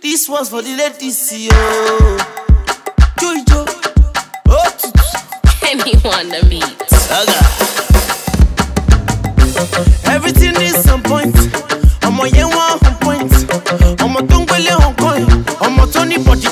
This one's for the ladies, yo. Jojo. Oh. Anyone to meet. Saga. Everything is on point. Ọmọ yẹn wá on point. Tó ń gbélé on coin. Ọmọ tó ní bọ̀dí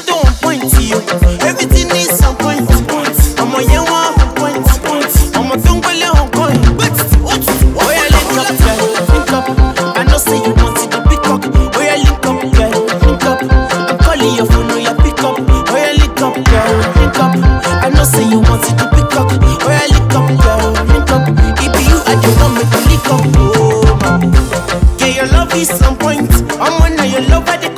is some point. I'm one of your lover.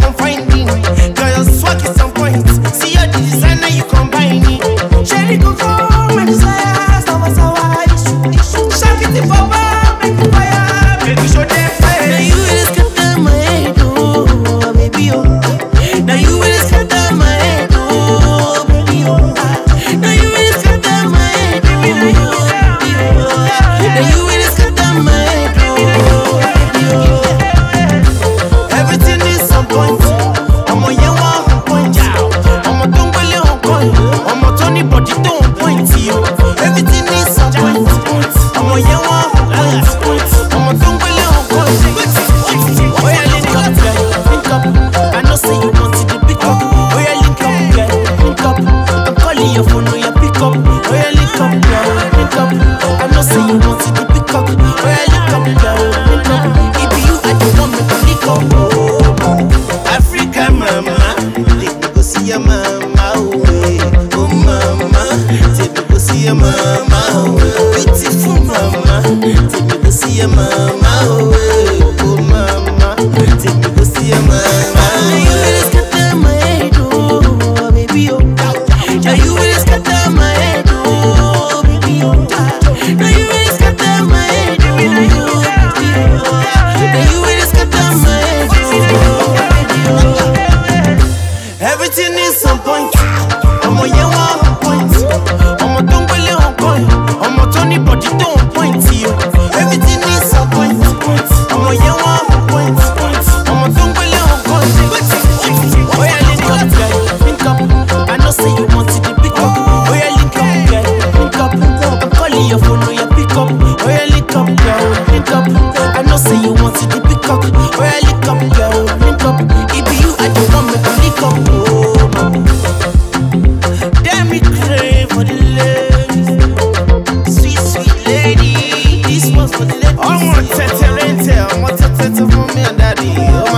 mama way. Oh mama, take go see mama. Beautiful mama, take me go see your mama. It's for me and daddy. Oh